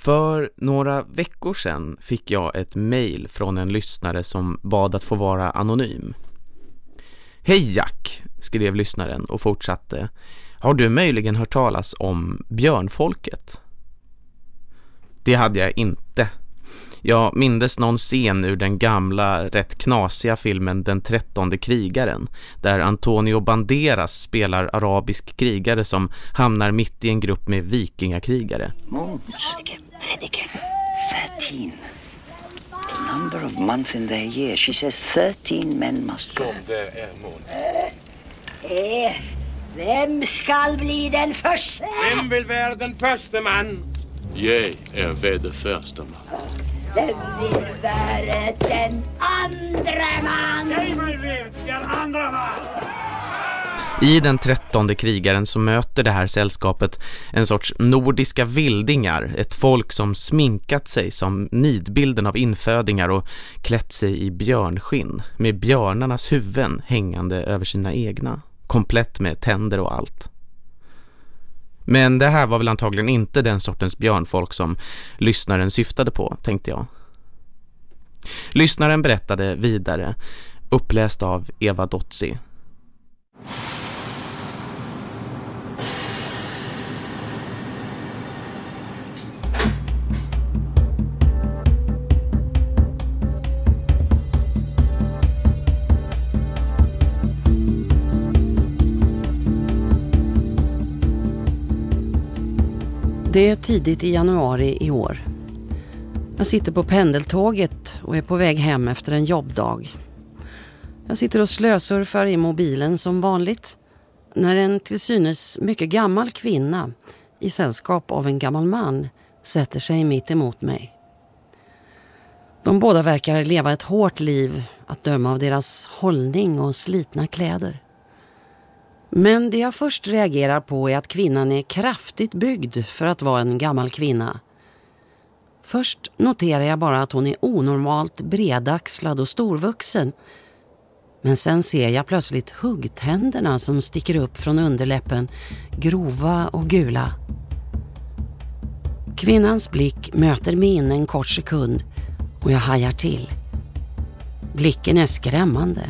För några veckor sedan fick jag ett mejl från en lyssnare som bad att få vara anonym. Hej Jack, skrev lyssnaren och fortsatte. Har du möjligen hört talas om björnfolket? Det hade jag inte. Jag mindes någon scen ur den gamla, rätt knasiga filmen Den trettonde krigaren, där Antonio Banderas spelar arabisk krigare som hamnar mitt i en grupp med vikingakrigare. Måns. 13. The number of months in their year. She says 13 men must go. Som det är Måns. Eh, vem skall bli den första? Vem vill vara den första man? Jag är väl det första man. Vem vill vara den andra man? Den andra man. I den trettonde krigaren så möter det här sällskapet en sorts nordiska vildingar, ett folk som sminkat sig som nidbilden av infödingar och klätt sig i björnskinn med björnarnas huvuden hängande över sina egna, komplett med tänder och allt. Men det här var väl antagligen inte den sortens björnfolk som lyssnaren syftade på, tänkte jag. Lyssnaren berättade vidare, uppläst av Eva Dotzi. Det är tidigt i januari i år. Jag sitter på pendeltåget och är på väg hem efter en jobbdag. Jag sitter och slösurfar i mobilen som vanligt när en till synes mycket gammal kvinna i sällskap av en gammal man sätter sig mitt emot mig. De båda verkar leva ett hårt liv att döma av deras hållning och slitna kläder. Men det jag först reagerar på är att kvinnan är kraftigt byggd för att vara en gammal kvinna. Först noterar jag bara att hon är onormalt bredaxlad och storvuxen. Men sen ser jag plötsligt huggtänderna som sticker upp från underläppen, grova och gula. Kvinnans blick möter min en kort sekund och jag hajar till. Blicken är skrämmande.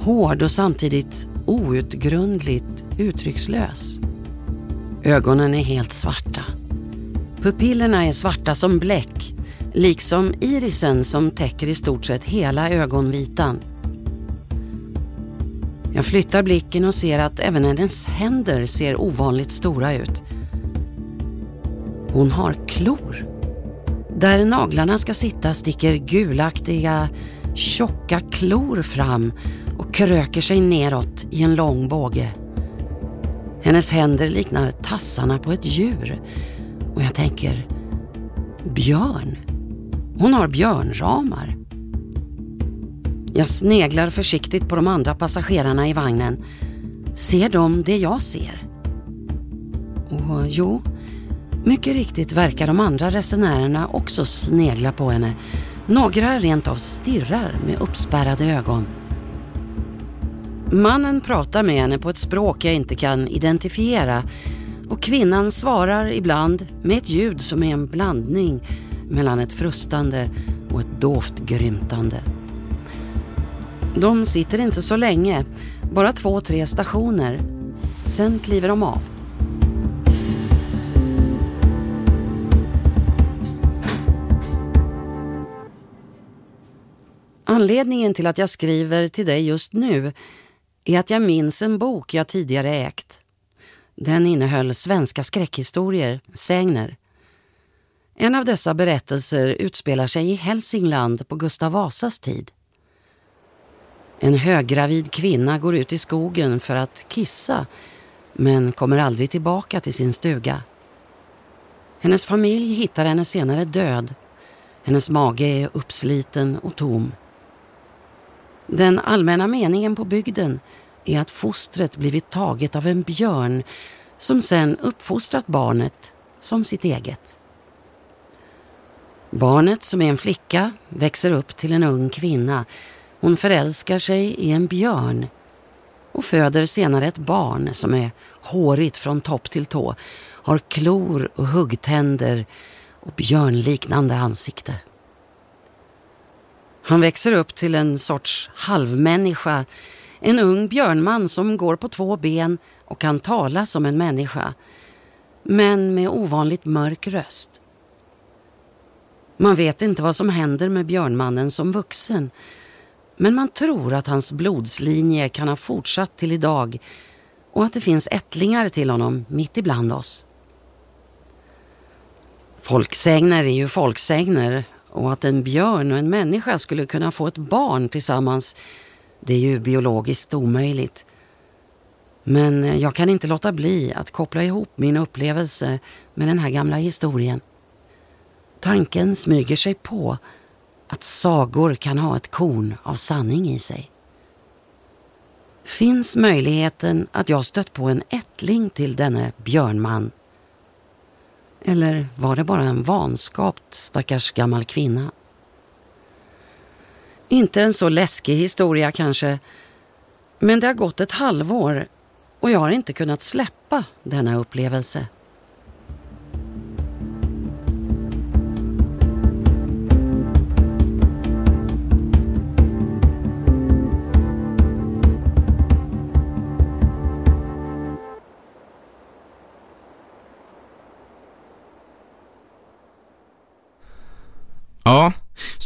Hård och samtidigt outgrundligt uttryckslös. Ögonen är helt svarta. Pupillerna är svarta som bläck, liksom irisen som täcker i stort sett hela ögonvitan. Jag flyttar blicken och ser att även hennes händer ser ovanligt stora ut. Hon har klor. Där naglarna ska sitta sticker gulaktiga, tjocka klor fram kröker sig neråt i en lång båge. Hennes händer liknar tassarna på ett djur och jag tänker, björn? Hon har björnramar. Jag sneglar försiktigt på de andra passagerarna i vagnen. Ser de det jag ser? Och jo, mycket riktigt verkar de andra resenärerna också snegla på henne. Några rent av stirrar med uppspärrade ögon. Mannen pratar med henne på ett språk jag inte kan identifiera och kvinnan svarar ibland med ett ljud som är en blandning mellan ett frustande och ett dovt grymtande. De sitter inte så länge, bara två, tre stationer. Sen kliver de av. Anledningen till att jag skriver till dig just nu är att jag minns en bok jag tidigare ägt. Den innehöll svenska skräckhistorier, sägner. En av dessa berättelser utspelar sig i Hälsingland på Gustav Vasas tid. En höggravid kvinna går ut i skogen för att kissa men kommer aldrig tillbaka till sin stuga. Hennes familj hittar henne senare död. Hennes mage är uppsliten och tom. Den allmänna meningen på bygden är att fostret blivit taget av en björn som sen uppfostrat barnet som sitt eget. Barnet, som är en flicka, växer upp till en ung kvinna. Hon förälskar sig i en björn och föder senare ett barn som är hårigt från topp till tå, har klor och huggtänder och björnliknande ansikte. Han växer upp till en sorts halvmänniska, en ung björnman som går på två ben och kan tala som en människa, men med ovanligt mörk röst. Man vet inte vad som händer med björnmannen som vuxen, men man tror att hans blodslinje kan ha fortsatt till idag och att det finns ättlingar till honom mitt ibland oss. Folksägner är ju folksägner och att en björn och en människa skulle kunna få ett barn tillsammans, det är ju biologiskt omöjligt. Men eh, jag kan inte låta bli att koppla ihop min upplevelse med den här gamla historien. Tanken smyger sig på att sagor kan ha ett korn av sanning i sig. Finns möjligheten att jag stött på en ättling till denne björnman? Eller var det bara en vanskapt stackars gammal kvinna? Inte en så läskig historia kanske, men det har gått ett halvår och jag har inte kunnat släppa denna upplevelse.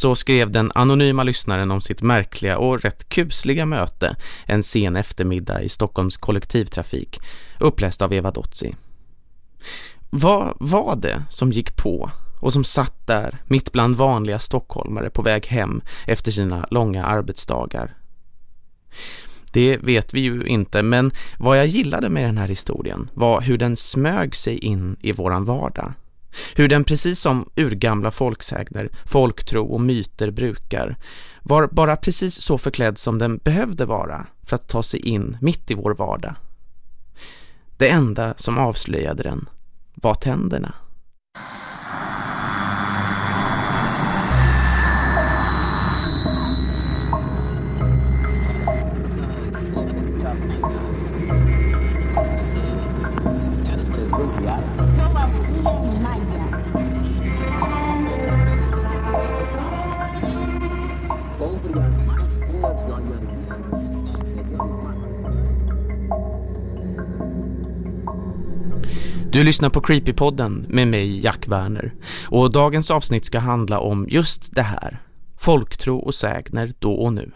Så skrev den anonyma lyssnaren om sitt märkliga och rätt kusliga möte en sen eftermiddag i Stockholms kollektivtrafik, uppläst av Eva Dotzi. Vad var det som gick på och som satt där mitt bland vanliga stockholmare på väg hem efter sina långa arbetsdagar? Det vet vi ju inte, men vad jag gillade med den här historien var hur den smög sig in i våran vardag. Hur den precis som urgamla folksägner, folktro och myter brukar var bara precis så förklädd som den behövde vara för att ta sig in mitt i vår vardag. Det enda som avslöjade den var tänderna. Du lyssnar på Creepypodden med mig, Jack Werner. Och dagens avsnitt ska handla om just det här. Folktro och sägner då och nu.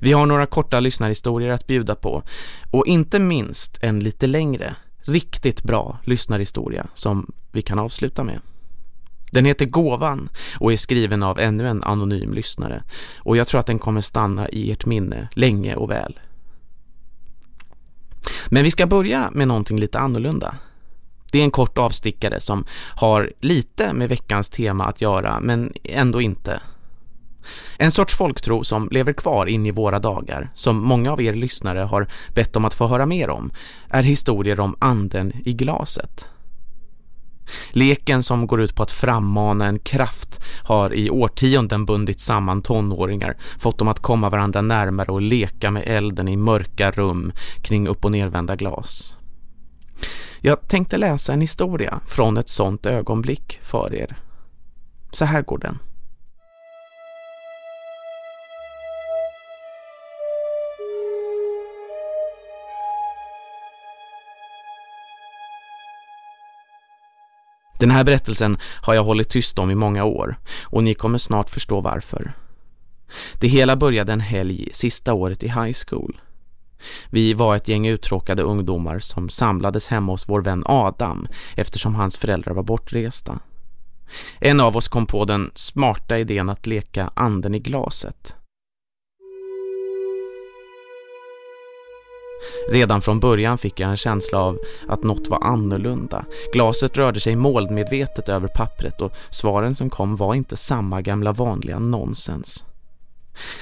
Vi har några korta lyssnarhistorier att bjuda på. Och inte minst en lite längre, riktigt bra lyssnarhistoria som vi kan avsluta med. Den heter Gåvan och är skriven av ännu en anonym lyssnare. Och jag tror att den kommer stanna i ert minne länge och väl. Men vi ska börja med någonting lite annorlunda. Det är en kort avstickare som har lite med veckans tema att göra men ändå inte. En sorts folktro som lever kvar in i våra dagar, som många av er lyssnare har bett om att få höra mer om, är historier om anden i glaset. Leken som går ut på att frammana en kraft har i årtionden bundit samman tonåringar, fått dem att komma varandra närmare och leka med elden i mörka rum kring upp- och nervända glas. Jag tänkte läsa en historia från ett sånt ögonblick för er. Så här går den. Den här berättelsen har jag hållit tyst om i många år och ni kommer snart förstå varför. Det hela började en helg sista året i high school. Vi var ett gäng uttråkade ungdomar som samlades hemma hos vår vän Adam eftersom hans föräldrar var bortresta. En av oss kom på den smarta idén att leka anden i glaset. Redan från början fick jag en känsla av att något var annorlunda. Glaset rörde sig målmedvetet över pappret och svaren som kom var inte samma gamla vanliga nonsens.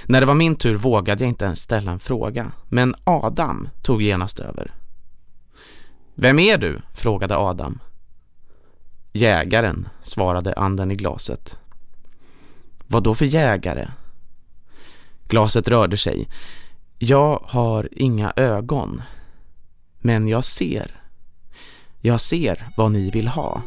När det var min tur vågade jag inte ens ställa en fråga, men Adam tog genast över. Vem är du? frågade Adam. Jägaren, svarade anden i glaset. Vad då för jägare? Glaset rörde sig. Jag har inga ögon, men jag ser. Jag ser vad ni vill ha.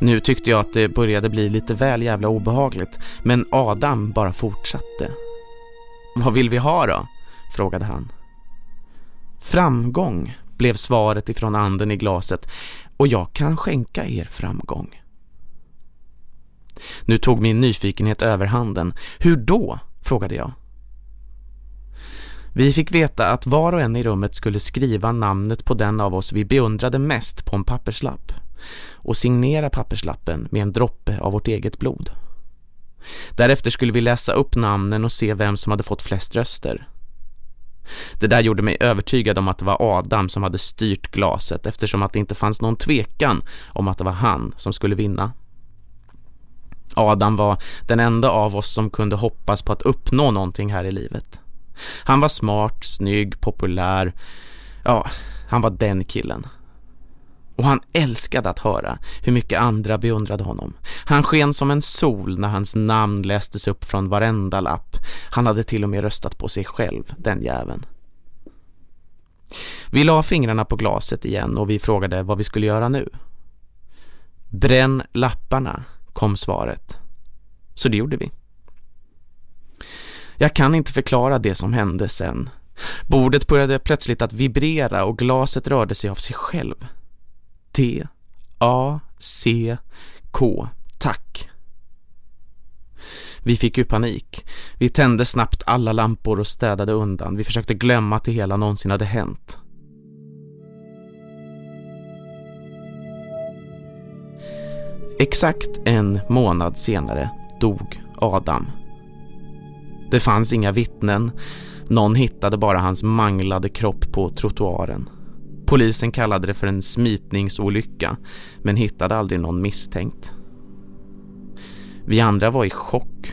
Nu tyckte jag att det började bli lite väl jävla obehagligt, men Adam bara fortsatte. Vad vill vi ha då? frågade han. Framgång blev svaret ifrån anden i glaset och jag kan skänka er framgång. Nu tog min nyfikenhet överhanden. Hur då? frågade jag. Vi fick veta att var och en i rummet skulle skriva namnet på den av oss vi beundrade mest på en papperslapp och signera papperslappen med en droppe av vårt eget blod. Därefter skulle vi läsa upp namnen och se vem som hade fått flest röster. Det där gjorde mig övertygad om att det var Adam som hade styrt glaset eftersom att det inte fanns någon tvekan om att det var han som skulle vinna. Adam var den enda av oss som kunde hoppas på att uppnå någonting här i livet. Han var smart, snygg, populär. Ja, han var den killen. Och han älskade att höra hur mycket andra beundrade honom. Han sken som en sol när hans namn lästes upp från varenda lapp. Han hade till och med röstat på sig själv, den jäveln. Vi la fingrarna på glaset igen och vi frågade vad vi skulle göra nu. Bränn lapparna, kom svaret. Så det gjorde vi. Jag kan inte förklara det som hände sen. Bordet började plötsligt att vibrera och glaset rörde sig av sig själv. T, A, C, K. Tack. Vi fick ju panik. Vi tände snabbt alla lampor och städade undan. Vi försökte glömma att det hela någonsin hade hänt. Exakt en månad senare dog Adam. Det fanns inga vittnen. Någon hittade bara hans manglade kropp på trottoaren. Polisen kallade det för en smitningsolycka men hittade aldrig någon misstänkt. Vi andra var i chock.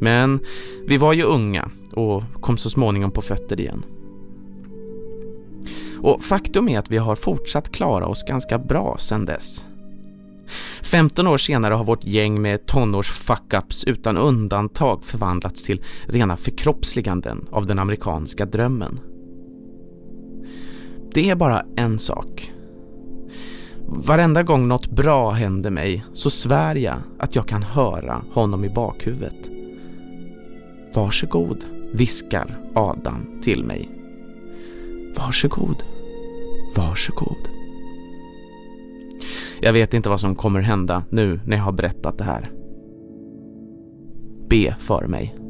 Men vi var ju unga och kom så småningom på fötter igen. Och faktum är att vi har fortsatt klara oss ganska bra sedan dess. 15 år senare har vårt gäng med tonårs fuck-ups utan undantag förvandlats till rena förkroppsliganden av den amerikanska drömmen. Det är bara en sak. Varenda gång något bra händer mig så svär jag att jag kan höra honom i bakhuvudet. Varsågod, viskar Adam till mig. Varsågod, varsågod. Jag vet inte vad som kommer hända nu när jag har berättat det här. Be för mig.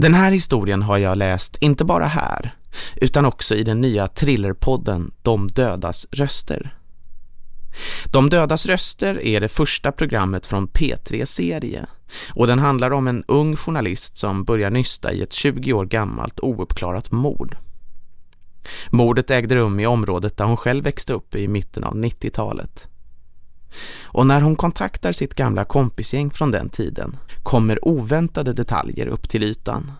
Den här historien har jag läst inte bara här utan också i den nya thrillerpodden De dödas röster. De dödas röster är det första programmet från P3-serie och den handlar om en ung journalist som börjar nysta i ett 20 år gammalt ouppklarat mord. Mordet ägde rum i området där hon själv växte upp i mitten av 90-talet. Och när hon kontaktar sitt gamla kompisgäng från den tiden kommer oväntade detaljer upp till ytan.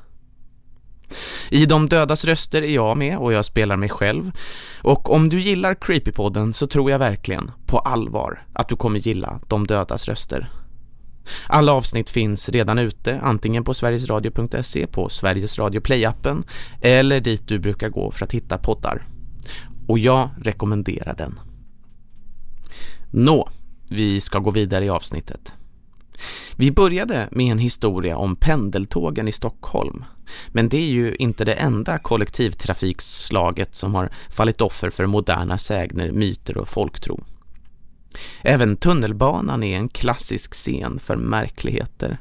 I De dödas röster är jag med och jag spelar mig själv. Och om du gillar Creepypodden så tror jag verkligen, på allvar, att du kommer gilla De dödas röster. Alla avsnitt finns redan ute, antingen på sverigesradio.se, på Sveriges Radio Play-appen eller dit du brukar gå för att hitta poddar. Och jag rekommenderar den. Nå, vi ska gå vidare i avsnittet. Vi började med en historia om pendeltågen i Stockholm. Men det är ju inte det enda kollektivtrafikslaget som har fallit offer för moderna sägner, myter och folktro. Även tunnelbanan är en klassisk scen för märkligheter.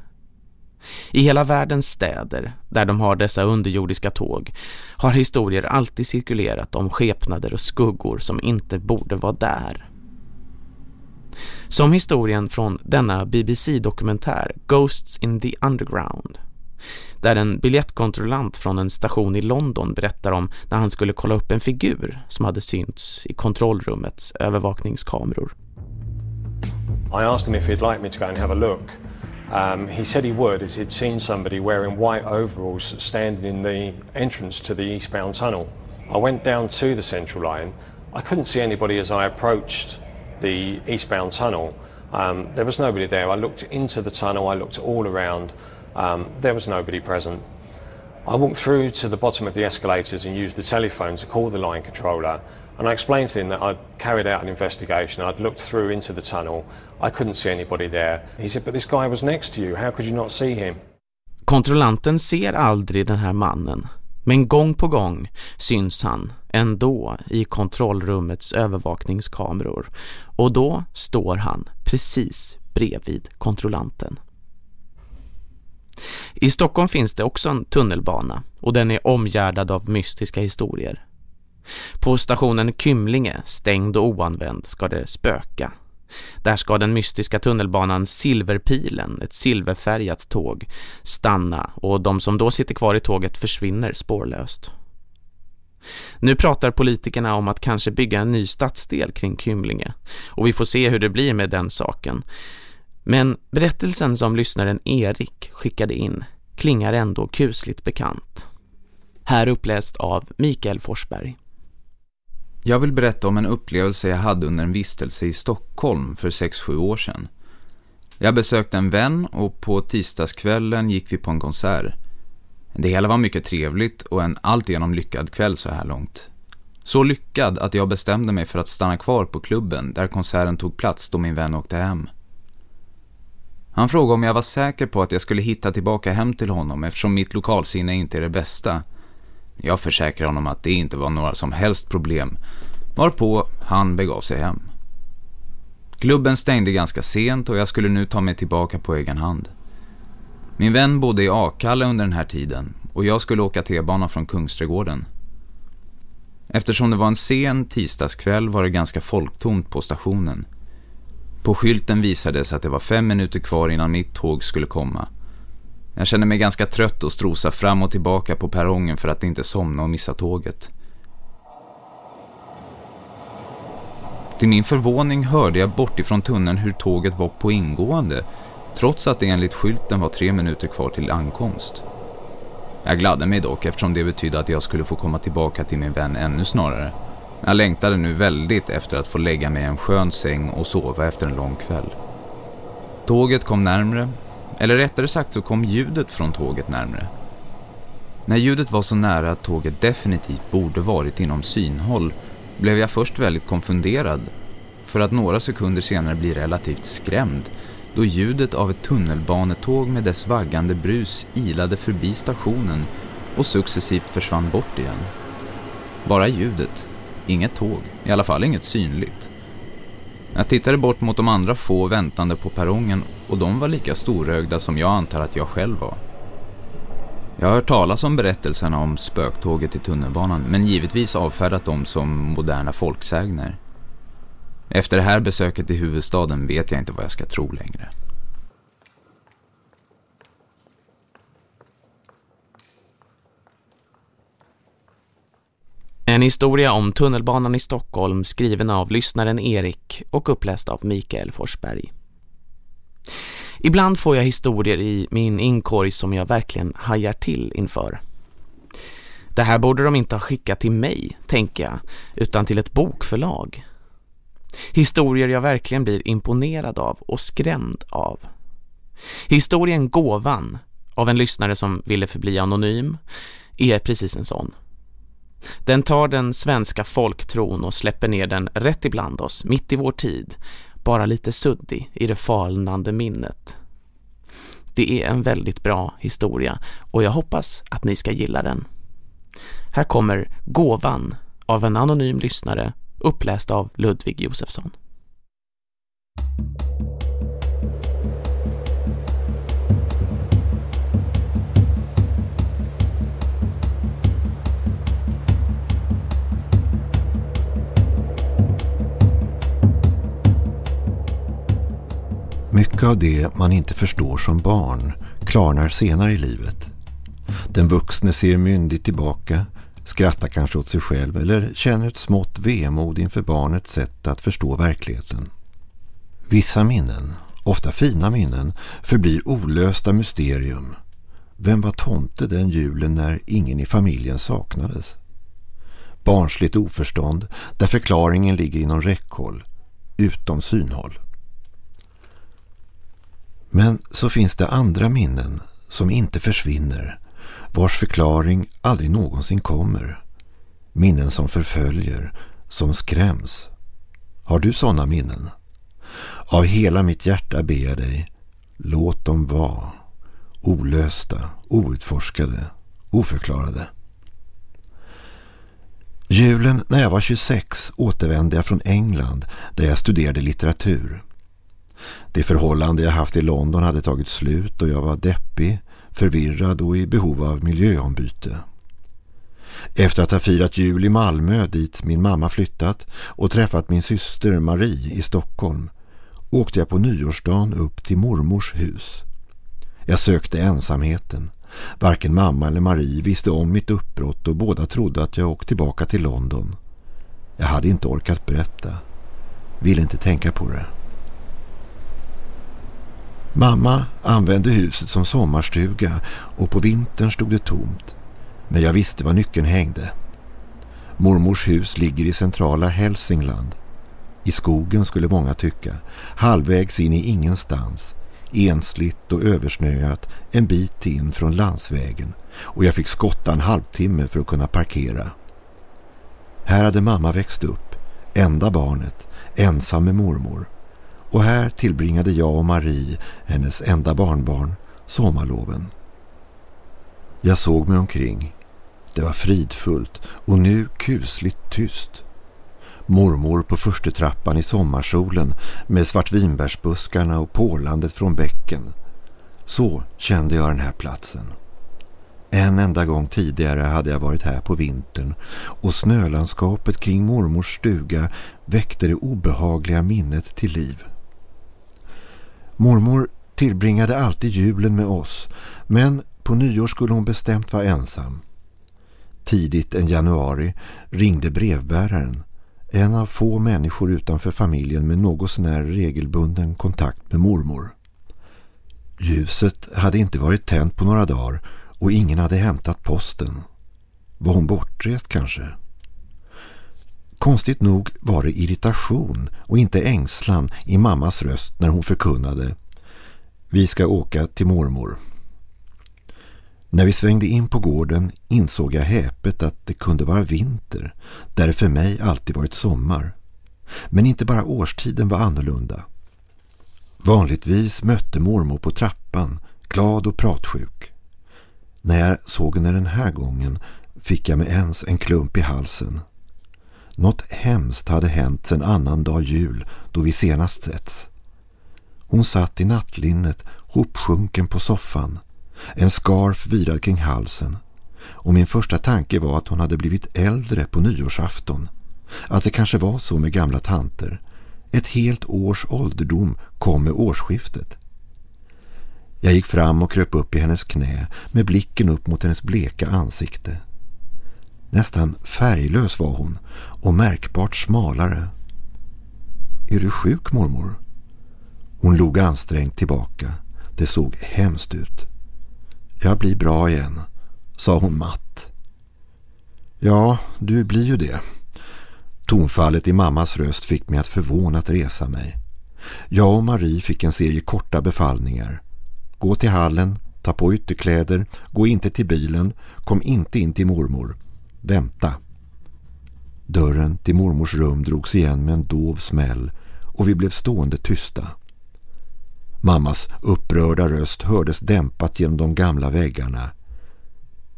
I hela världens städer, där de har dessa underjordiska tåg, har historier alltid cirkulerat om skepnader och skuggor som inte borde vara där. Som historien från denna BBC-dokumentär Ghosts in the Underground där en biljettkontrollant från en station i London berättar om när han skulle kolla upp en figur som hade synts i kontrollrummets övervakningskameror. I asked him if he'd like me to go and have a look Um, he said he would as he'd seen somebody wearing white overalls standing in the entrance to the eastbound tunnel. I went down to the central line. I couldn't see anybody as I approached the eastbound tunnel. Um, there was nobody there. I looked into the tunnel, I looked all around. Um, there was nobody present. I walked through to the bottom of the escalators and used the telephone to call the line controller. And I explained to him that I'd carried out an investigation. I'd looked through into the tunnel. I couldn't see anybody there. He said, but this guy was next to you. How could you not see him? Kontrollanten ser aldrig den här mannen. Men gång på gång syns han ändå i kontrollrummets övervakningskameror. Och då står han precis bredvid kontrollanten. I Stockholm finns det också en tunnelbana och den är omgärdad av mystiska historier. På stationen Kymlinge, stängd och oanvänd, ska det spöka. Där ska den mystiska tunnelbanan Silverpilen, ett silverfärgat tåg, stanna och de som då sitter kvar i tåget försvinner spårlöst. Nu pratar politikerna om att kanske bygga en ny stadsdel kring Kymlinge och vi får se hur det blir med den saken. Men berättelsen som lyssnaren Erik skickade in klingar ändå kusligt bekant. Här uppläst av Mikael Forsberg. Jag vill berätta om en upplevelse jag hade under en vistelse i Stockholm för 6-7 år sedan. Jag besökte en vän och på tisdagskvällen gick vi på en konsert. Det hela var mycket trevligt och en alltigenom lyckad kväll så här långt. Så lyckad att jag bestämde mig för att stanna kvar på klubben där konserten tog plats då min vän åkte hem. Han frågade om jag var säker på att jag skulle hitta tillbaka hem till honom eftersom mitt lokalsinne inte är det bästa. Jag försäkrade honom att det inte var några som helst problem, varpå han begav sig hem. Klubben stängde ganska sent och jag skulle nu ta mig tillbaka på egen hand. Min vän bodde i Akalla under den här tiden och jag skulle åka T-banan från Kungsträdgården. Eftersom det var en sen tisdagskväll var det ganska folktomt på stationen. På skylten visades att det var fem minuter kvar innan mitt tåg skulle komma. Jag kände mig ganska trött och strosa fram och tillbaka på perrongen för att inte somna och missa tåget. Till min förvåning hörde jag bortifrån tunneln hur tåget var på ingående trots att det enligt skylten var tre minuter kvar till ankomst. Jag gladde mig dock eftersom det betydde att jag skulle få komma tillbaka till min vän ännu snarare. Jag längtade nu väldigt efter att få lägga mig i en skön säng och sova efter en lång kväll. Tåget kom närmre, eller rättare sagt så kom ljudet från tåget närmre. När ljudet var så nära att tåget definitivt borde varit inom synhåll blev jag först väldigt konfunderad för att några sekunder senare bli relativt skrämd då ljudet av ett tunnelbanetåg med dess vaggande brus ilade förbi stationen och successivt försvann bort igen. Bara ljudet, inget tåg, i alla fall inget synligt. Jag tittade bort mot de andra få väntande på perrongen och de var lika storögda som jag antar att jag själv var. Jag har hört talas om berättelserna om spöktåget i tunnelbanan men givetvis avfärdat dem som moderna folksägner. Efter det här besöket i huvudstaden vet jag inte vad jag ska tro längre. En historia om tunnelbanan i Stockholm skriven av lyssnaren Erik och uppläst av Mikael Forsberg. Ibland får jag historier i min inkorg som jag verkligen hajar till inför. Det här borde de inte ha skickat till mig, tänker jag, utan till ett bokförlag. Historier jag verkligen blir imponerad av och skrämd av. Historien Gåvan av en lyssnare som ville förbli anonym är precis en sån. Den tar den svenska folktron och släpper ner den rätt ibland oss, mitt i vår tid, bara lite suddig i det falnande minnet. Det är en väldigt bra historia och jag hoppas att ni ska gilla den. Här kommer Gåvan av en anonym lyssnare uppläst av Ludvig Josefsson. Mycket av det man inte förstår som barn klarnar senare i livet. Den vuxne ser myndigt tillbaka, skrattar kanske åt sig själv eller känner ett smått vemod inför barnets sätt att förstå verkligheten. Vissa minnen, ofta fina minnen, förblir olösta mysterium. Vem var tomte den julen när ingen i familjen saknades? Barnsligt oförstånd där förklaringen ligger inom räckhåll, utom synhåll. Men så finns det andra minnen som inte försvinner, vars förklaring aldrig någonsin kommer. Minnen som förföljer, som skräms. Har du sådana minnen? Av hela mitt hjärta ber jag dig, låt dem vara. Olösta, outforskade, oförklarade. Julen när jag var 26 återvände jag från England där jag studerade litteratur. Det förhållande jag haft i London hade tagit slut och jag var deppig, förvirrad och i behov av miljöombyte. Efter att ha firat jul i Malmö dit min mamma flyttat och träffat min syster Marie i Stockholm åkte jag på nyårsdagen upp till mormors hus. Jag sökte ensamheten. Varken mamma eller Marie visste om mitt uppbrott och båda trodde att jag åkt tillbaka till London. Jag hade inte orkat berätta. Ville inte tänka på det. Mamma använde huset som sommarstuga och på vintern stod det tomt. Men jag visste var nyckeln hängde. Mormors hus ligger i centrala Hälsingland. I skogen skulle många tycka. Halvvägs in i ingenstans. Ensligt och översnöat en bit in från landsvägen. Och jag fick skotta en halvtimme för att kunna parkera. Här hade mamma växt upp. Enda barnet. Ensam med mormor. Och här tillbringade jag och Marie, hennes enda barnbarn, sommarloven. Jag såg mig omkring. Det var fridfullt och nu kusligt tyst. Mormor på första trappan i sommarsolen med svartvinbärsbuskarna och pålandet från bäcken. Så kände jag den här platsen. En enda gång tidigare hade jag varit här på vintern och snölandskapet kring mormors stuga väckte det obehagliga minnet till liv. Mormor tillbringade alltid julen med oss men på nyår skulle hon bestämt vara ensam. Tidigt en januari ringde brevbäraren, en av få människor utanför familjen med något sånär regelbunden kontakt med mormor. Ljuset hade inte varit tänt på några dagar och ingen hade hämtat posten. Var hon bortrest kanske? Konstigt nog var det irritation och inte ängslan i mammas röst när hon förkunnade Vi ska åka till mormor. När vi svängde in på gården insåg jag häpet att det kunde vara vinter där det för mig alltid varit sommar. Men inte bara årstiden var annorlunda. Vanligtvis mötte mormor på trappan, glad och pratsjuk. När jag såg henne den här gången fick jag med ens en klump i halsen. Något hemskt hade hänt sen annan dag jul då vi senast setts. Hon satt i nattlinnet hopsjunken på soffan en skarf virad kring halsen och min första tanke var att hon hade blivit äldre på nyårsafton. Att det kanske var så med gamla tanter. Ett helt års ålderdom kom med årsskiftet. Jag gick fram och kröp upp i hennes knä med blicken upp mot hennes bleka ansikte. Nästan färglös var hon och märkbart smalare. Är du sjuk mormor? Hon log ansträngt tillbaka. Det såg hemskt ut. Jag blir bra igen, sa hon matt. Ja, du blir ju det. Tonfallet i mammas röst fick mig att förvånat resa mig. Jag och Marie fick en serie korta befallningar. Gå till hallen, ta på ytterkläder, gå inte till bilen, kom inte in till mormor. Vänta. Dörren till mormors rum drogs igen med en dov smäll och vi blev stående tysta. Mammas upprörda röst hördes dämpat genom de gamla väggarna.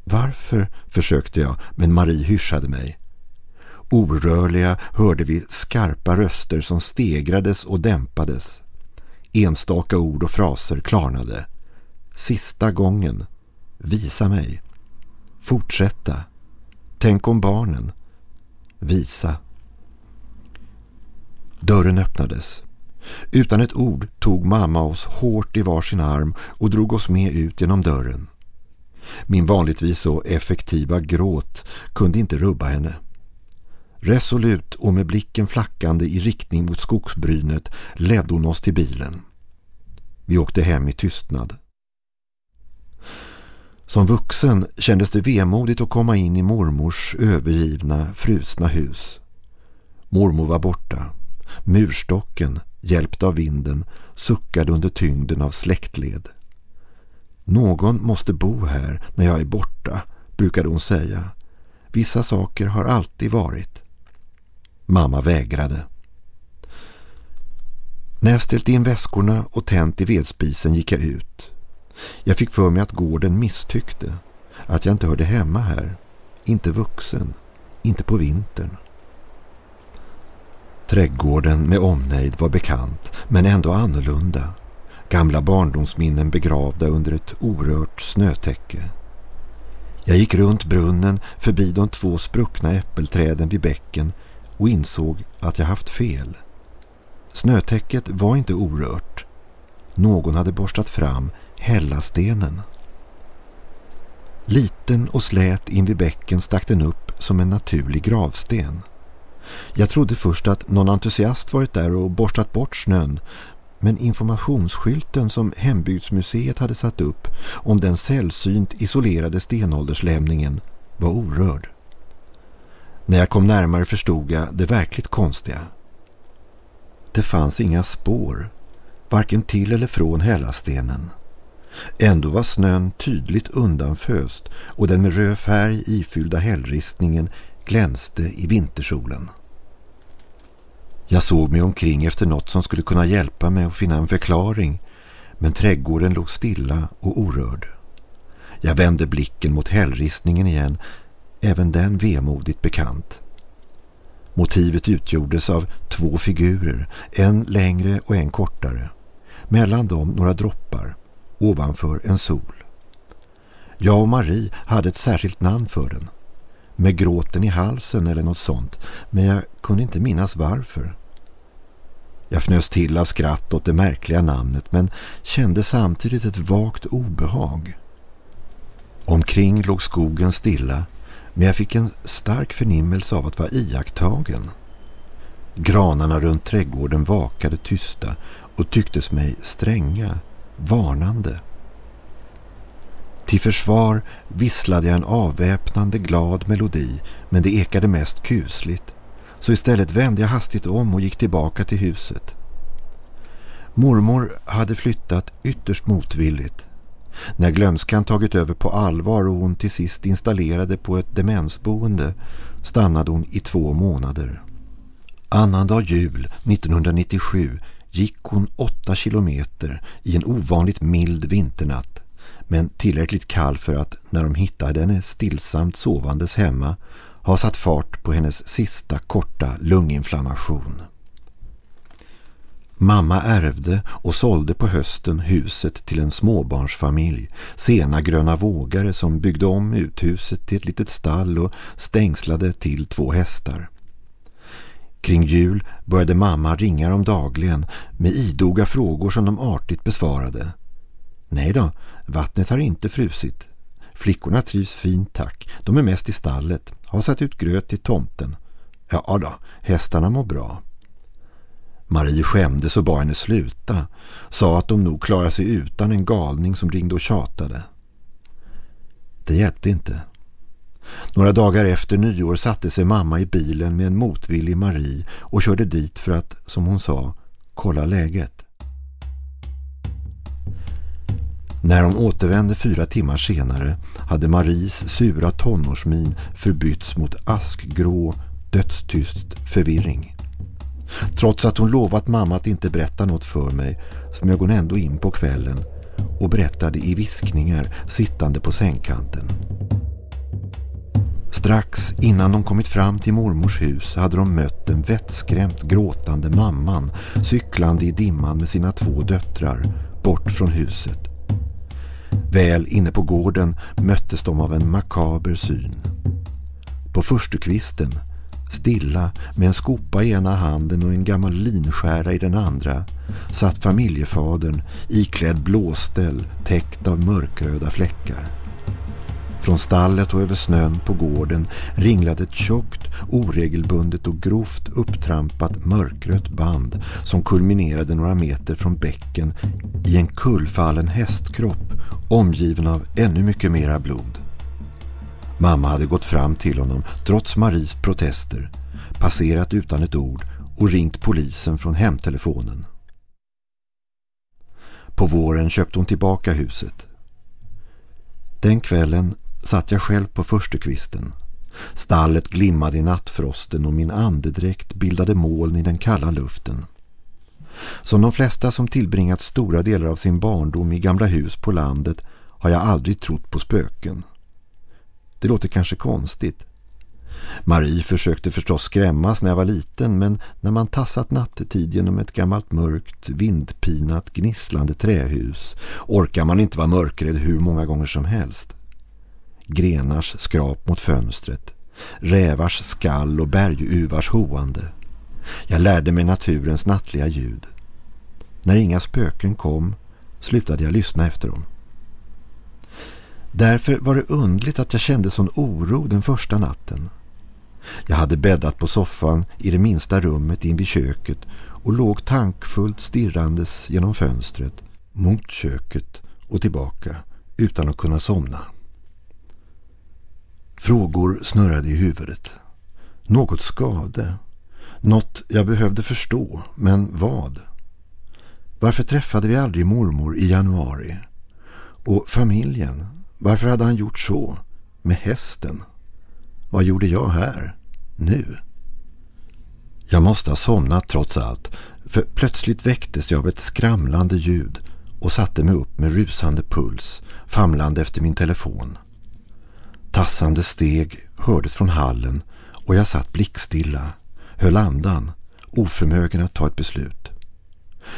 Varför, försökte jag, men Marie hyschade mig. Orörliga hörde vi skarpa röster som stegrades och dämpades. Enstaka ord och fraser klarnade. Sista gången. Visa mig. Fortsätta. Tänk om barnen. Visa. Dörren öppnades. Utan ett ord tog mamma oss hårt i varsin arm och drog oss med ut genom dörren. Min vanligtvis så effektiva gråt kunde inte rubba henne. Resolut och med blicken flackande i riktning mot skogsbrynet ledde hon oss till bilen. Vi åkte hem i tystnad. Som vuxen kändes det vemodigt att komma in i mormors övergivna, frusna hus. Mormor var borta. Murstocken, hjälpt av vinden, suckade under tyngden av släktled. Någon måste bo här när jag är borta, brukade hon säga. Vissa saker har alltid varit. Mamma vägrade. När jag ställt in väskorna och tänt i vedspisen gick jag ut. Jag fick för mig att gården misstyckte. Att jag inte hörde hemma här. Inte vuxen. Inte på vintern. Trädgården med omnejd var bekant men ändå annorlunda. Gamla barndomsminnen begravda under ett orört snötäcke. Jag gick runt brunnen förbi de två spruckna äppelträden vid bäcken och insåg att jag haft fel. Snötäcket var inte orört. Någon hade borstat fram hällastenen. Liten och slät in vid bäcken stack den upp som en naturlig gravsten. Jag trodde först att någon entusiast varit där och borstat bort snön men informationsskylten som Hembygdsmuseet hade satt upp om den sällsynt isolerade stenålderslämningen var orörd. När jag kom närmare förstod jag det verkligt konstiga. Det fanns inga spår, varken till eller från hällastenen. Ändå var snön tydligt undanföst och den med röd färg ifyllda hällristningen glänste i vintersolen. Jag såg mig omkring efter något som skulle kunna hjälpa mig att finna en förklaring men trädgården låg stilla och orörd. Jag vände blicken mot hällristningen igen, även den vemodigt bekant. Motivet utgjordes av två figurer, en längre och en kortare. Mellan dem några droppar, ovanför en sol. Jag och Marie hade ett särskilt namn för den. Med gråten i halsen eller något sånt, men jag kunde inte minnas varför. Jag fnös till av skratt åt det märkliga namnet men kände samtidigt ett vagt obehag. Omkring låg skogen stilla men jag fick en stark förnimmelse av att vara iakttagen. Granarna runt trädgården vakade tysta och tycktes mig stränga, varnande. Till försvar visslade jag en avväpnande glad melodi men det ekade mest kusligt så istället vände jag hastigt om och gick tillbaka till huset. Mormor hade flyttat ytterst motvilligt. När glömskan tagit över på allvar och hon till sist installerade på ett demensboende stannade hon i två månader. Annandag jul 1997 gick hon åtta kilometer i en ovanligt mild vinternatt men tillräckligt kall för att när de hittade henne stillsamt sovandes hemma ha satt fart på hennes sista korta lunginflammation. Mamma ärvde och sålde på hösten huset till en småbarnsfamilj, sena gröna vågare som byggde om uthuset till ett litet stall och stängslade till två hästar. Kring jul började mamma ringa dem dagligen med idoga frågor som de artigt besvarade. Nej då, vattnet har inte frusit. Flickorna trivs fint tack. De är mest i stallet. Har satt ut gröt till tomten. Ja då, hästarna mår bra. Marie skämdes och bad henne sluta. Sa att de nog klarar sig utan en galning som ringde och tjatade. Det hjälpte inte. Några dagar efter nyår satte sig mamma i bilen med en motvillig Marie och körde dit för att, som hon sa, kolla läget. När de återvände fyra timmar senare hade Maries sura tonårsmin förbytts mot askgrå, dödstyst förvirring. Trots att hon lovat mamma att inte berätta något för mig smög hon ändå in på kvällen och berättade i viskningar sittande på sängkanten. Strax innan de kommit fram till mormors hus hade de mött den vettskrämt gråtande mamman cyklande i dimman med sina två döttrar bort från huset. Väl inne på gården möttes de av en makaber syn. På förstukvisten, stilla med en skopa i ena handen och en gammal linskära i den andra, satt familjefadern iklädd blåställ täckt av mörkröda fläckar. Från stallet och över snön på gården ringlade ett tjockt, oregelbundet och grovt upptrampat mörkrött band som kulminerade några meter från bäcken i en kullfallen hästkropp omgiven av ännu mycket mera blod. Mamma hade gått fram till honom trots Maries protester, passerat utan ett ord och ringt polisen från hemtelefonen. På våren köpte hon tillbaka huset. Den kvällen satt jag själv på förstukvisten. Stallet glimmade i nattfrosten och min andedräkt bildade moln i den kalla luften. Som de flesta som tillbringat stora delar av sin barndom i gamla hus på landet har jag aldrig trott på spöken. Det låter kanske konstigt. Marie försökte förstås skrämmas när jag var liten men när man tassat nattetid genom ett gammalt mörkt, vindpinat, gnisslande trähus orkar man inte vara mörkrädd hur många gånger som helst. Grenars skrap mot fönstret, rävars skall och berguvars hoande. Jag lärde mig naturens nattliga ljud. När inga spöken kom slutade jag lyssna efter dem. Därför var det undligt att jag kände sån oro den första natten. Jag hade bäddat på soffan i det minsta rummet in vid köket och låg tankfullt stirrandes genom fönstret mot köket och tillbaka utan att kunna somna. Frågor snurrade i huvudet. Något skavde. Något jag behövde förstå, men vad? Varför träffade vi aldrig mormor i januari? Och familjen, varför hade han gjort så? Med hästen? Vad gjorde jag här? Nu? Jag måste ha somnat trots allt, för plötsligt väcktes jag av ett skramlande ljud och satte mig upp med rusande puls, famlande efter min telefon. Tassande steg hördes från hallen och jag satt blickstilla, höll andan, oförmögen att ta ett beslut.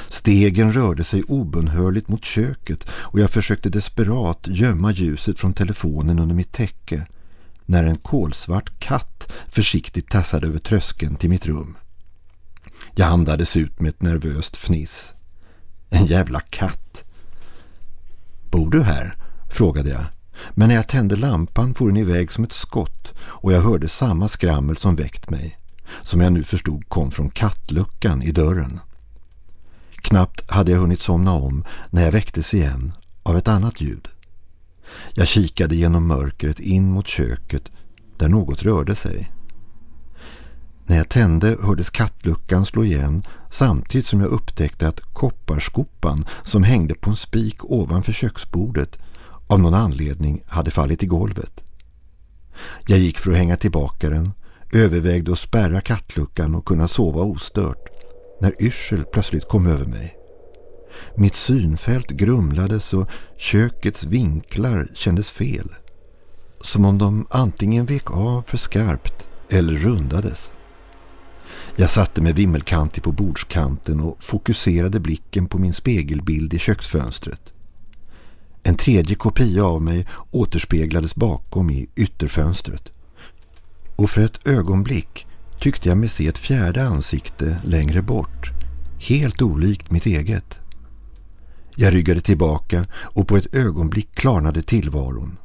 Stegen rörde sig obönhörligt mot köket och jag försökte desperat gömma ljuset från telefonen under mitt täcke när en kolsvart katt försiktigt tassade över tröskeln till mitt rum. Jag andades ut med ett nervöst fniss. En jävla katt. Bor du här? frågade jag. Men när jag tände lampan for den iväg som ett skott och jag hörde samma skrammel som väckt mig. Som jag nu förstod kom från kattluckan i dörren. Knappt hade jag hunnit somna om när jag väcktes igen av ett annat ljud. Jag kikade genom mörkret in mot köket där något rörde sig. När jag tände hördes kattluckan slå igen samtidigt som jag upptäckte att kopparskopan som hängde på en spik ovanför köksbordet av någon anledning hade fallit i golvet. Jag gick för att hänga tillbaka den, övervägde att spärra kattluckan och kunna sova ostört när yrsel plötsligt kom över mig. Mitt synfält grumlades och kökets vinklar kändes fel. Som om de antingen vek av för skarpt eller rundades. Jag satte mig vimmelkantig på bordskanten och fokuserade blicken på min spegelbild i köksfönstret. En tredje kopia av mig återspeglades bakom i ytterfönstret. Och för ett ögonblick tyckte jag mig se ett fjärde ansikte längre bort, helt olikt mitt eget. Jag ryggade tillbaka och på ett ögonblick klarnade tillvaron.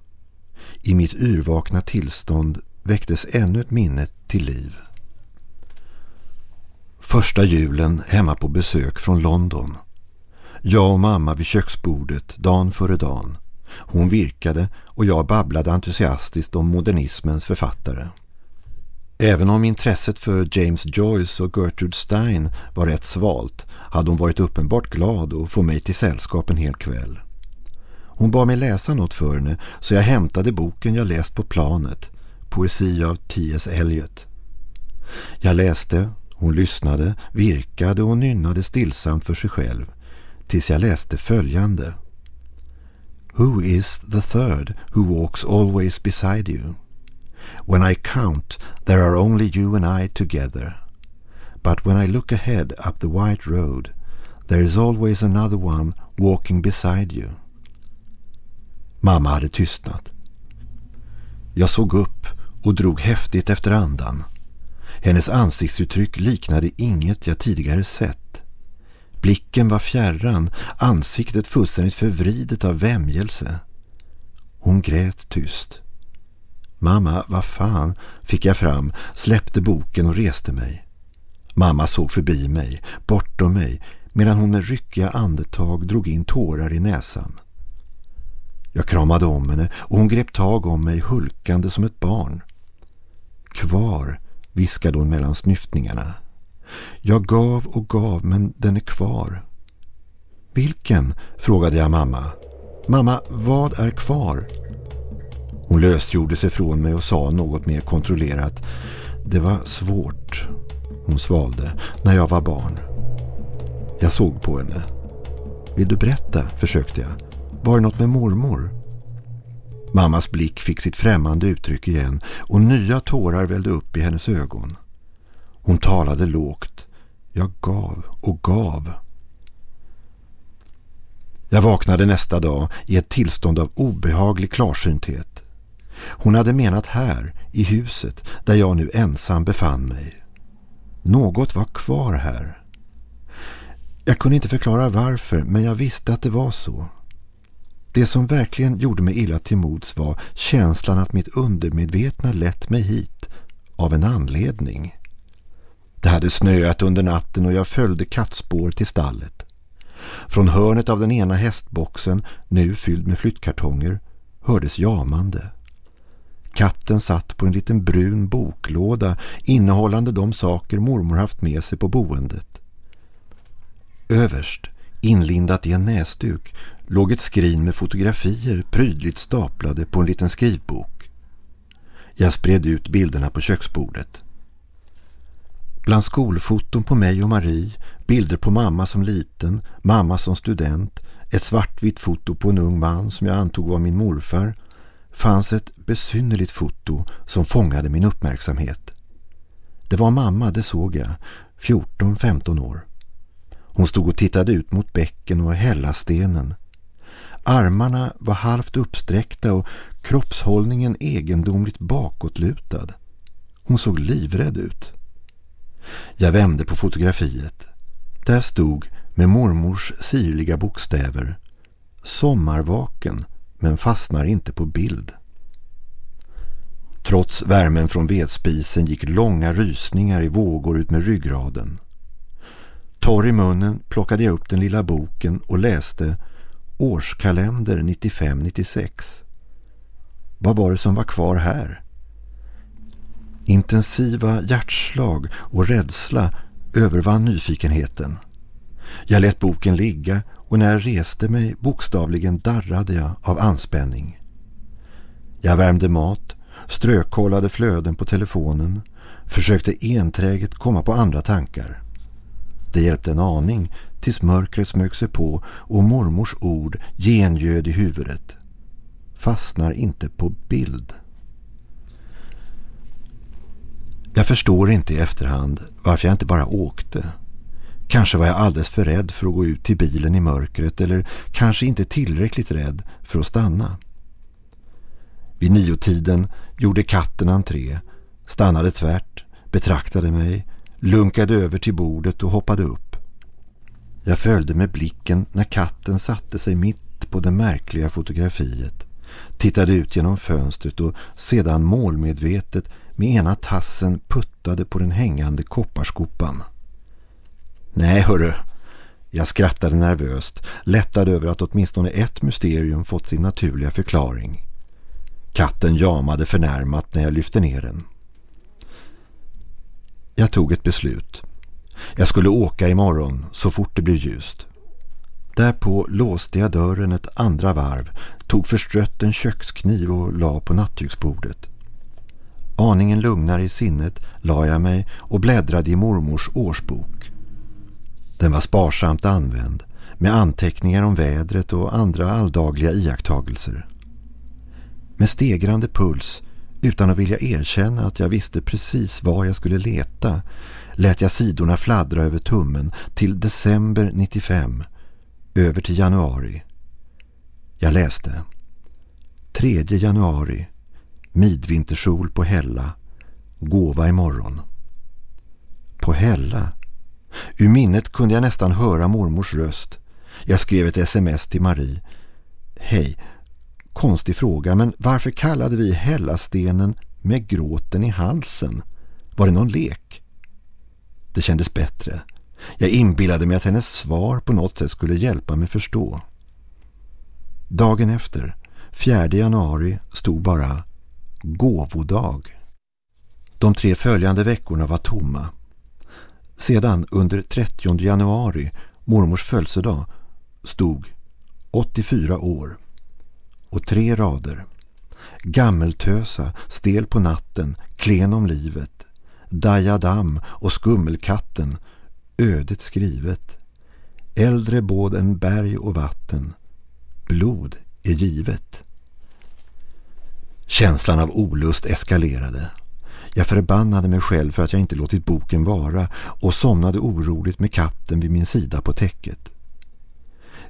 I mitt yrvakna tillstånd väcktes ännu ett minne till liv. Första julen hemma på besök från London. Jag och mamma vid köksbordet dagen före dagen. Hon virkade och jag babblade entusiastiskt om modernismens författare. Även om intresset för James Joyce och Gertrude Stein var rätt svalt hade hon varit uppenbart glad att få mig till sällskap en hel kväll. Hon bad mig läsa något för henne så jag hämtade boken jag läst på planet, poesi av T.S. Eliot. Jag läste, hon lyssnade, virkade och nynnade stillsamt för sig själv tills jag läste följande. Who is the third who walks always beside you? When I count, there are only you and I together. But when I look ahead up the white road, there is always another one walking beside you. Mamma hade tystnat. Jag såg upp och drog häftigt efter andan. Hennes ansiktsuttryck liknade inget jag tidigare sett. Blicken var fjärran, ansiktet fullständigt förvridet av vämjelse. Hon grät tyst. Mamma, vad fan, fick jag fram, släppte boken och reste mig. Mamma såg förbi mig, bortom mig, medan hon med ryckiga andetag drog in tårar i näsan. Jag kramade om henne och hon grep tag om mig hulkande som ett barn. Kvar, viskade hon mellan snyftningarna. Jag gav och gav men den är kvar. Vilken? frågade jag mamma. Mamma, vad är kvar? Hon lösgjorde sig från mig och sa något mer kontrollerat. Det var svårt, hon svalde, när jag var barn. Jag såg på henne. Vill du berätta, försökte jag. Var det något med mormor? Mammas blick fick sitt främmande uttryck igen och nya tårar vällde upp i hennes ögon. Hon talade lågt. Jag gav och gav. Jag vaknade nästa dag i ett tillstånd av obehaglig klarsynthet. Hon hade menat här, i huset, där jag nu ensam befann mig. Något var kvar här. Jag kunde inte förklara varför, men jag visste att det var så. Det som verkligen gjorde mig illa till mods var känslan att mitt undermedvetna lett mig hit av en anledning. Det hade snöat under natten och jag följde kattspår till stallet. Från hörnet av den ena hästboxen, nu fylld med flyttkartonger, hördes jamande. Katten satt på en liten brun boklåda innehållande de saker mormor haft med sig på boendet. Överst, inlindat i en näsduk, låg ett skrin med fotografier prydligt staplade på en liten skrivbok. Jag spred ut bilderna på köksbordet. Bland skolfoton på mig och Marie, bilder på mamma som liten, mamma som student, ett svartvitt foto på en ung man som jag antog var min morfar, fanns ett besynnerligt foto som fångade min uppmärksamhet. Det var mamma, det såg jag, 14-15 år. Hon stod och tittade ut mot bäcken och hällastenen. Armarna var halvt uppsträckta och kroppshållningen egendomligt bakåtlutad. Hon såg livrädd ut. Jag vände på fotografiet. Där stod med mormors sirliga bokstäver Sommarvaken men fastnar inte på bild. Trots värmen från vedspisen gick långa rysningar i vågor ut med ryggraden. Torr i munnen plockade jag upp den lilla boken och läste Årskalender 95-96. Vad var det som var kvar här? Intensiva hjärtslag och rädsla övervann nyfikenheten. Jag lät boken ligga och när jag reste mig bokstavligen darrade jag av anspänning. Jag värmde mat, strökollade flöden på telefonen, försökte enträget komma på andra tankar. Det hjälpte en aning tills mörkret smög sig på och mormors ord gengöd i huvudet. Fastnar inte på bild. Jag förstår inte i efterhand varför jag inte bara åkte. Kanske var jag alldeles för rädd för att gå ut till bilen i mörkret eller kanske inte tillräckligt rädd för att stanna. Vid niotiden gjorde katten entré, stannade tvärt, betraktade mig, lunkade över till bordet och hoppade upp. Jag följde med blicken när katten satte sig mitt på det märkliga fotografiet, tittade ut genom fönstret och sedan målmedvetet med ena tassen puttade på den hängande kopparskopan. Nej hörru, jag skrattade nervöst, lättad över att åtminstone ett mysterium fått sin naturliga förklaring. Katten jamade förnärmat när jag lyfte ner den. Jag tog ett beslut. Jag skulle åka imorgon så fort det blev ljust. Därpå låste jag dörren ett andra varv, tog förstrött en kökskniv och la på nattygsbordet. Aningen lugnare i sinnet la jag mig och bläddrade i mormors årsbok. Den var sparsamt använd med anteckningar om vädret och andra alldagliga iakttagelser. Med stegrande puls, utan att vilja erkänna att jag visste precis var jag skulle leta, lät jag sidorna fladdra över tummen till december 95, över till januari. Jag läste 3 januari Midvintersol på Hälla. Gåva imorgon. På Hälla. Ur minnet kunde jag nästan höra mormors röst. Jag skrev ett sms till Marie. Hej, konstig fråga men varför kallade vi Hällastenen med gråten i halsen? Var det någon lek? Det kändes bättre. Jag inbillade mig att hennes svar på något sätt skulle hjälpa mig förstå. Dagen efter, 4 januari, stod bara gåvodag. De tre följande veckorna var tomma. Sedan under 30 januari, mormors födelsedag, stod 84 år och tre rader. Gammeltösa, stel på natten, klen om livet. Dajadam och skummelkatten, ödet skrivet. Äldre både en berg och vatten. Blod är givet. Känslan av olust eskalerade. Jag förbannade mig själv för att jag inte låtit boken vara och somnade oroligt med katten vid min sida på täcket.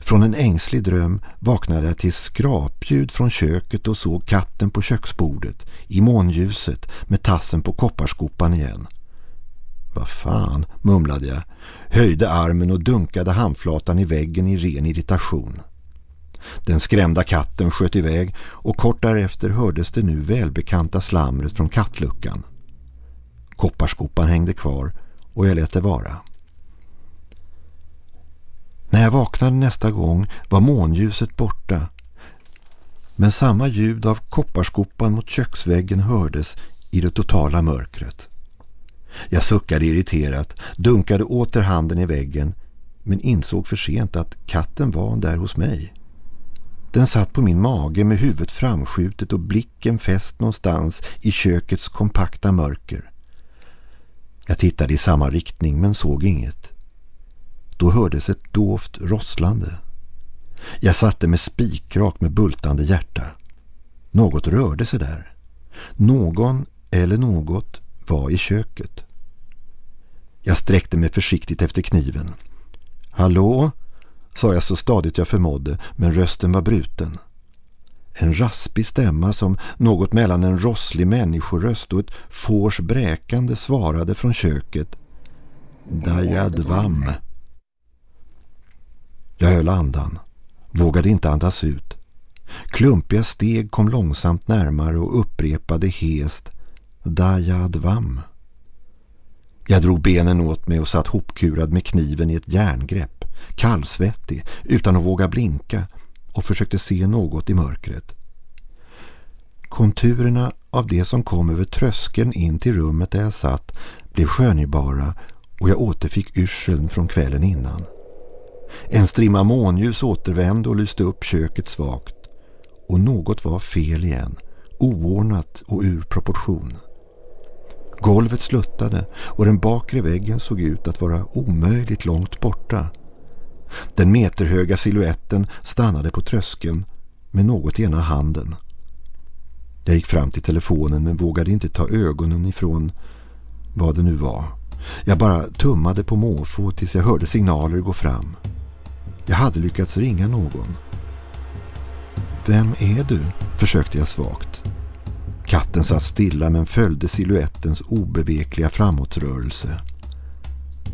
Från en ängslig dröm vaknade jag till skrapljud från köket och såg katten på köksbordet i månljuset med tassen på kopparskopan igen. Vad fan, mumlade jag, höjde armen och dunkade handflatan i väggen i ren irritation. Den skrämda katten sköt iväg och kort därefter hördes det nu välbekanta slamret från kattluckan. Kopparskopan hängde kvar och jag lät det vara. När jag vaknade nästa gång var månljuset borta. Men samma ljud av kopparskopan mot köksväggen hördes i det totala mörkret. Jag suckade irriterat, dunkade åter handen i väggen men insåg för sent att katten var där hos mig. Den satt på min mage med huvudet framskjutet och blicken fäst någonstans i kökets kompakta mörker. Jag tittade i samma riktning men såg inget. Då hördes ett dovt rosslande. Jag satte mig spikrak med bultande hjärta. Något rörde sig där. Någon eller något var i köket. Jag sträckte mig försiktigt efter kniven. Hallå? Sa jag så stadigt jag förmådde, men rösten var bruten. En raspig stämma som något mellan en rosslig människoröst och ett fårs bräkande svarade från köket. Dajadvam. Jag höll andan, vågade inte andas ut. Klumpiga steg kom långsamt närmare och upprepade hest Dajadvam. Jag drog benen åt mig och satt hopkurad med kniven i ett järngrepp, kallsvettig, utan att våga blinka och försökte se något i mörkret. Konturerna av det som kom över tröskeln in till rummet där jag satt blev skönjbara och jag återfick yrseln från kvällen innan. En strimma månljus återvände och lyste upp köket svagt. Och något var fel igen, oordnat och ur proportion. Golvet sluttade och den bakre väggen såg ut att vara omöjligt långt borta. Den meterhöga siluetten stannade på tröskeln med något i ena handen. Jag gick fram till telefonen men vågade inte ta ögonen ifrån vad det nu var. Jag bara tummade på måfå tills jag hörde signaler gå fram. Jag hade lyckats ringa någon. Vem är du? försökte jag svagt. Katten satt stilla men följde siluettens obevekliga framåtrörelse.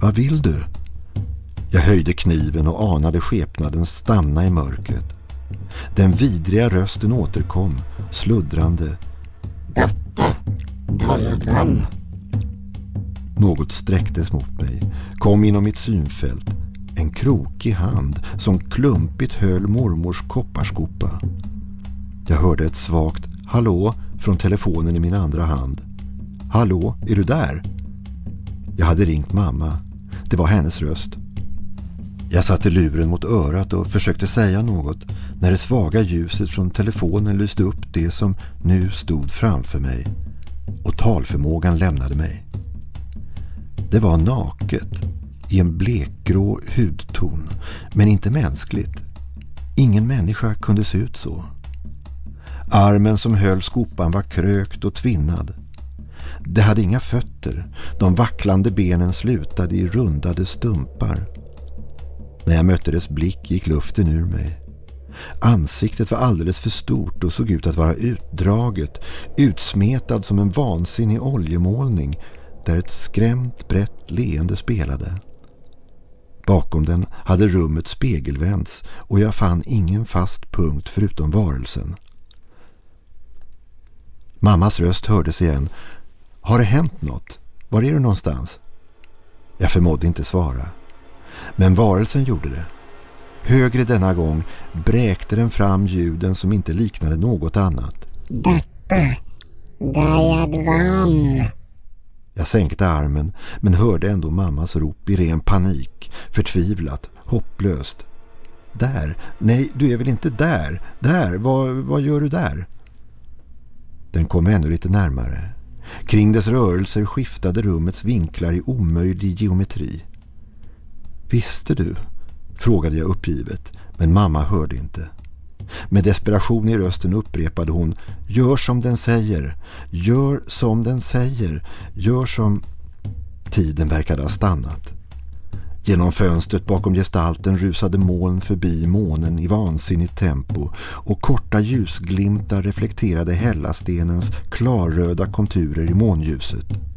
Vad vill du? Jag höjde kniven och anade skepnaden stanna i mörkret. Den vidriga rösten återkom, sluddrande. Detta, Diagram. Något sträcktes mot mig, kom inom mitt synfält. En krokig hand som klumpigt höll mormors kopparskopa. Jag hörde ett svagt hallå från telefonen i min andra hand. Hallå, är du där? Jag hade ringt mamma. Det var hennes röst. Jag satte luren mot örat och försökte säga något när det svaga ljuset från telefonen lyste upp det som nu stod framför mig och talförmågan lämnade mig. Det var naket i en blekgrå hudton men inte mänskligt. Ingen människa kunde se ut så. Armen som höll skopan var krökt och tvinnad. Det hade inga fötter. De vacklande benen slutade i rundade stumpar. När jag mötte dess blick gick luften ur mig. Ansiktet var alldeles för stort och såg ut att vara utdraget, utsmetad som en vansinnig oljemålning där ett skrämt brett leende spelade. Bakom den hade rummet spegelvänts och jag fann ingen fast punkt förutom varelsen. Mammas röst hördes igen. Har det hänt något? Var är du någonstans? Jag förmådde inte svara. Men varelsen gjorde det. Högre denna gång bräkte den fram ljuden som inte liknade något annat. Detta, Dayadvam. Jag sänkte armen men hörde ändå mammas rop i ren panik, förtvivlat, hopplöst. Där? Nej, du är väl inte där? Där? Vad, vad gör du där? Den kom ännu lite närmare. Kring dess rörelser skiftade rummets vinklar i omöjlig geometri. Visste du? Frågade jag uppgivet, men mamma hörde inte. Med desperation i rösten upprepade hon Gör som den säger, gör som den säger, gör som... Tiden verkade ha stannat. Genom fönstret bakom gestalten rusade moln förbi månen i vansinnigt tempo och korta ljusglimtar reflekterade Hällastenens klarröda konturer i månljuset.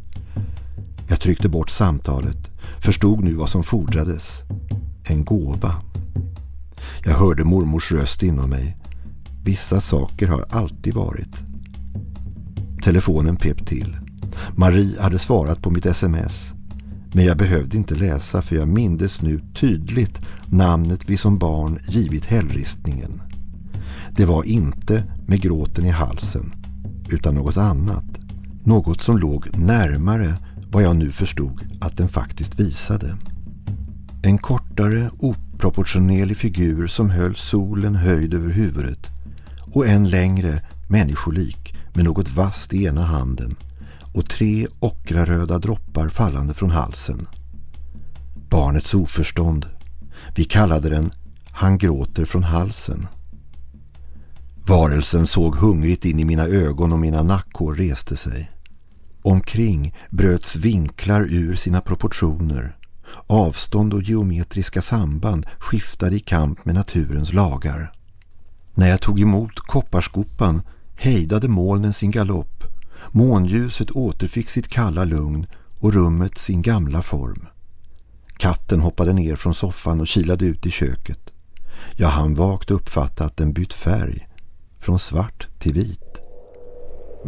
Jag tryckte bort samtalet, förstod nu vad som fordrades. En gåva. Jag hörde mormors röst inom mig. Vissa saker har alltid varit. Telefonen pep till. Marie hade svarat på mitt sms. Men jag behövde inte läsa för jag mindes nu tydligt namnet vi som barn givit hällristningen. Det var inte med gråten i halsen utan något annat. Något som låg närmare vad jag nu förstod att den faktiskt visade. En kortare, oproportionerlig figur som höll solen höjd över huvudet och en längre, människolik med något vasst i ena handen och tre ockraröda droppar fallande från halsen. Barnets oförstånd. Vi kallade den Han gråter från halsen. Varelsen såg hungrigt in i mina ögon och mina nackhår reste sig. Omkring bröts vinklar ur sina proportioner. Avstånd och geometriska samband skiftade i kamp med naturens lagar. När jag tog emot kopparskopan hejdade molnen sin galopp Månljuset återfick sitt kalla lugn och rummet sin gamla form. Katten hoppade ner från soffan och kilade ut i köket. Jag hann vagt uppfatta att den bytt färg, från svart till vit.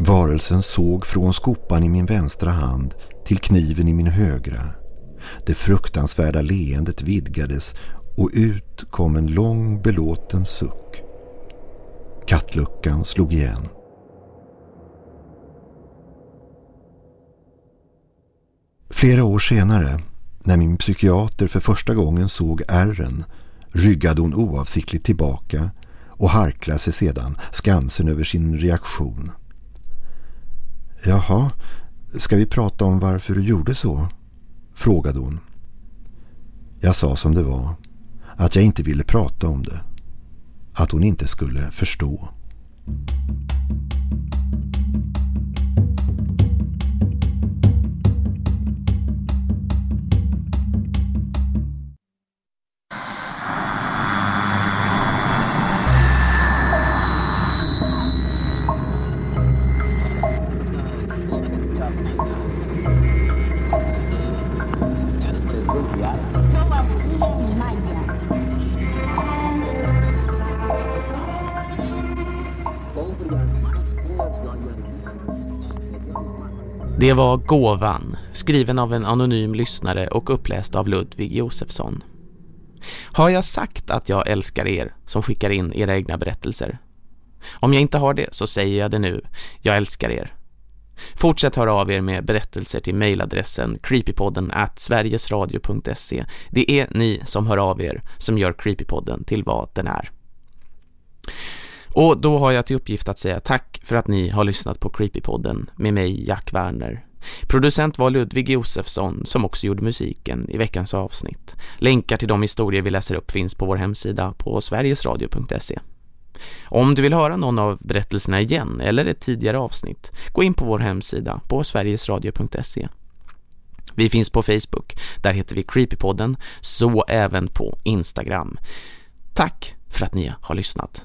Varelsen såg från skopan i min vänstra hand till kniven i min högra. Det fruktansvärda leendet vidgades och ut kom en lång belåten suck. Kattluckan slog igen. Flera år senare, när min psykiater för första gången såg ärren, ryggade hon oavsiktligt tillbaka och harklade sig sedan, skamsen över sin reaktion. Jaha, ska vi prata om varför du gjorde så? Frågade hon. Jag sa som det var, att jag inte ville prata om det. Att hon inte skulle förstå. Det var Gåvan, skriven av en anonym lyssnare och uppläst av Ludvig Josefsson. Har jag sagt att jag älskar er som skickar in era egna berättelser? Om jag inte har det så säger jag det nu. Jag älskar er. Fortsätt höra av er med berättelser till mejladressen creepypodden at sverigesradio.se. Det är ni som hör av er som gör Creepypodden till vad den är. Och då har jag till uppgift att säga tack för att ni har lyssnat på Creepypodden med mig, Jack Werner. Producent var Ludvig Josefsson som också gjorde musiken i veckans avsnitt. Länkar till de historier vi läser upp finns på vår hemsida på sverigesradio.se. Om du vill höra någon av berättelserna igen eller ett tidigare avsnitt, gå in på vår hemsida på sverigesradio.se. Vi finns på Facebook, där heter vi Creepypodden, så även på Instagram. Tack för att ni har lyssnat.